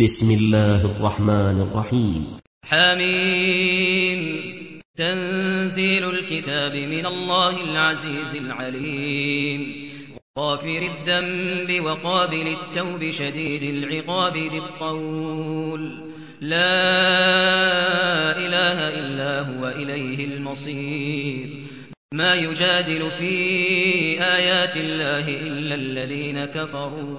بسم الله الرحمن الرحيم. حميم. تنزيل الكتاب من الله العزيز العليم. غافر الذنب وقابل التوب شديد العقاب ذي الطول. لا إله إلا هو إليه المصير. ما يجادل في آيات الله إلا الذين كفروا.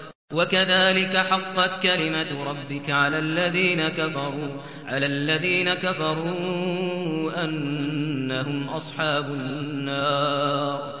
وكذلك حقت كلمة ربك على الذين كفروا على الذين كفروا أنهم أصحاب النار.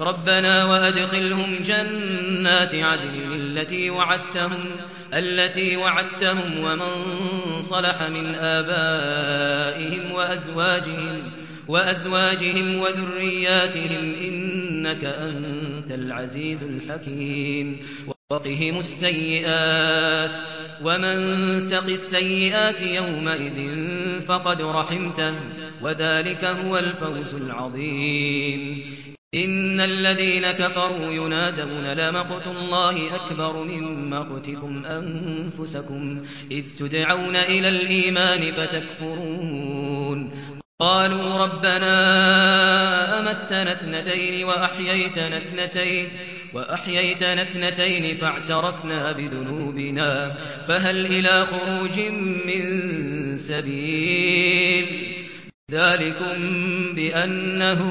ربنا وأدخلهم جنات عدن التي وعدتهم التي وعدتهم ومن صلح من آبائهم وأزواجهم وأزواجهم وذرياتهم إنك أنت العزيز الحكيم. وقهم السيئات ومن تق السيئات يومئذ فقد رحمته وذلك هو الفوز العظيم. إن الذين كفروا ينادون لمقت الله أكبر من مقتكم أنفسكم إذ تدعون إلى الإيمان فتكفرون. قالوا ربنا أمتنا اثنتين وأحييتنا اثنتين وأحييتنا اثنتين فاعترفنا بذنوبنا فهل إلى خروج من سبيل ذلكم بأنه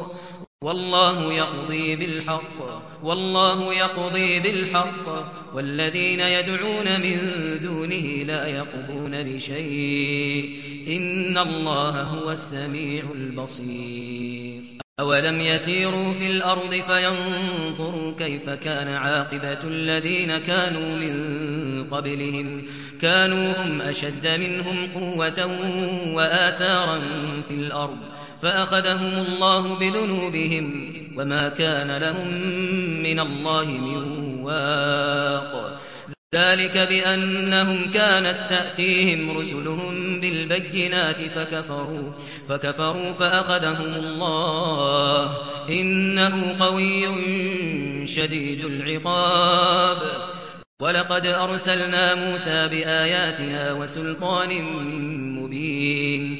والله يقضي بالحق والله يقضي بالحق. والذين يدعون من دونه لا يقضون بشيء. إن الله هو السميع البصير. أولم يسيروا في الأرض فينظروا كيف كان عاقبة الذين كانوا من قبلهم. كانوا هم أشد منهم قوة وآثارا في الأرض. فأخذهم الله بذنوبهم وما كان لهم من الله من واق. ذلك بأنهم كانت تأتيهم رسلهم بالبينات فكفروا فكفروا فأخذهم الله. إنه قوي شديد العقاب. ولقد أرسلنا موسى بآياتنا وسلطان مبين.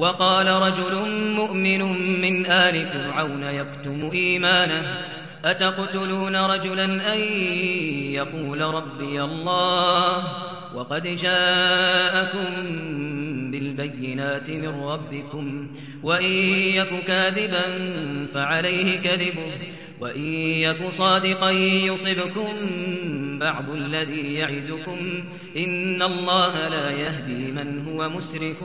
وقال رجل مؤمن من آل فرعون يكتم إيمانه أتقتلون رجلا أن يقول ربي الله؟ وقد جاءكم بالبينات من ربكم وإن يك كاذبا فعليه كذبه وإن يك صادقا يصبكم بعض الذي يعدكم إن الله لا يهدي من هو مسرف.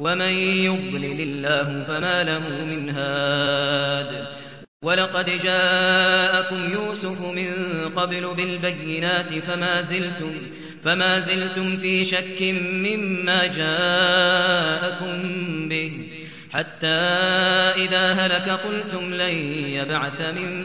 ومن يضلل الله فما له من هاد. ولقد جاءكم يوسف من قبل بالبينات فما زلتم فما زلتم في شك مما جاءكم به. حتى إذا هلك قلتم لن يبعث من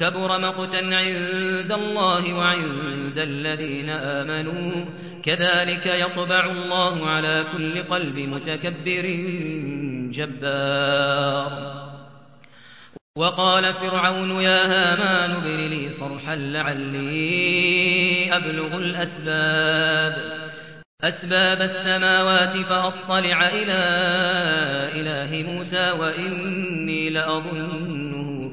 كبر مقتا عند الله وعند الذين آمنوا. كذلك يطبع الله على كل قلب متكبر جبار. وقال فرعون يا هامان ابن لي صرحا لعلي أبلغ الأسباب. أسباب السماوات فأطلع إلى إله موسى وإني لأظنه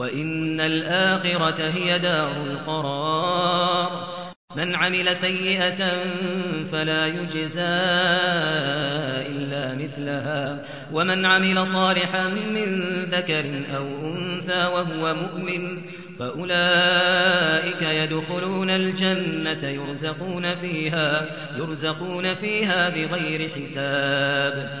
وإن الآخرة هي دار القرار. من عمل سيئة فلا يجزى إلا مثلها. ومن عمل صالحا من ذكر أو أنثى وهو مؤمن فأولئك يدخلون الجنة يرزقون فيها, يرزقون فيها بغير حساب.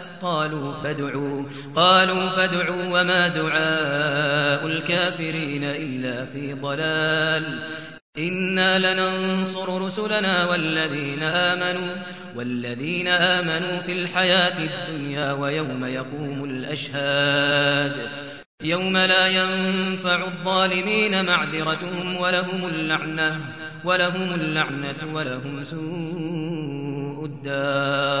قالوا فادعوا قالوا فادعوا وما دعاء الكافرين إلا في ضلال. إنا لننصر رسلنا والذين آمنوا والذين آمنوا في الحياة الدنيا ويوم يقوم الأشهاد. يوم لا ينفع الظالمين معذرتهم ولهم اللعنة ولهم اللعنة ولهم سوء الدار.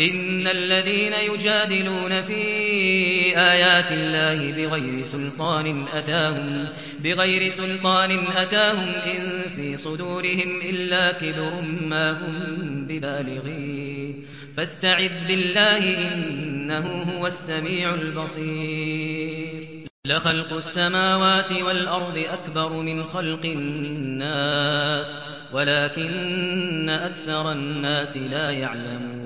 إن الذين يجادلون في آيات الله بغير سلطان أتاهم بغير سلطان أتاهم إن في صدورهم إلا كبر ما هم ببالغيه فاستعذ بالله إنه هو السميع البصير. لخلق السماوات والأرض أكبر من خلق الناس ولكن أكثر الناس لا يعلمون.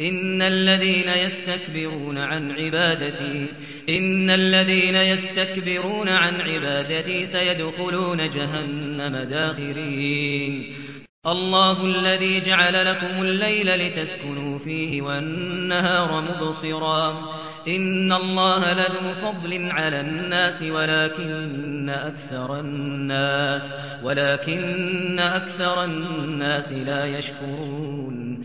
إن الذين يستكبرون عن عبادتي إن الذين يستكبرون عن عبادتي سيدخلون جهنم داخرين. الله الذي جعل لكم الليل لتسكنوا فيه والنهار مبصرا. إن الله لذو فضل على الناس ولكن أكثر الناس ولكن أكثر الناس لا يشكرون.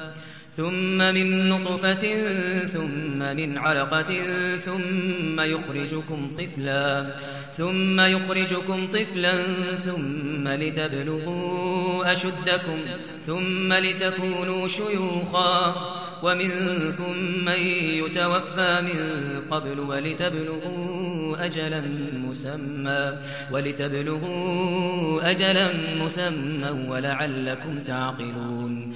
ثم من نطفة ثم من علقة ثم يخرجكم طفلا ثم يخرجكم طفلا ثم لتبلغوا أشدكم ثم لتكونوا شيوخا. ومنكم من يتوفى من قبل ولتبلغوا أجلا مسمى ولتبلغوا أجلا مسمى ولعلكم تعقلون.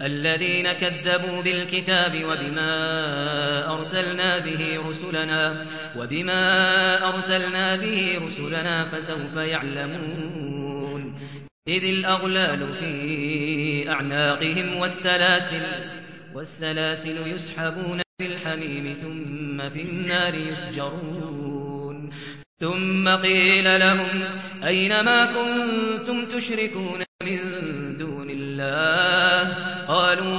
الذين كذبوا بالكتاب وبما أرسلنا به رسلنا وبما أرسلنا به رسلنا فسوف يعلمون إذ الأغلال في أعناقهم والسلاسل والسلاسل يسحبون في الحميم ثم في النار يسجرون ثم قيل لهم أين ما كنتم تشركون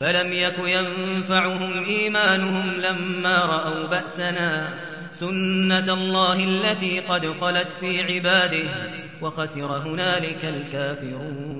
فلم يك ينفعهم إيمانهم لما رأوا بأسنا سنة الله التي قد خلت في عباده وخسر هنالك الكافرون.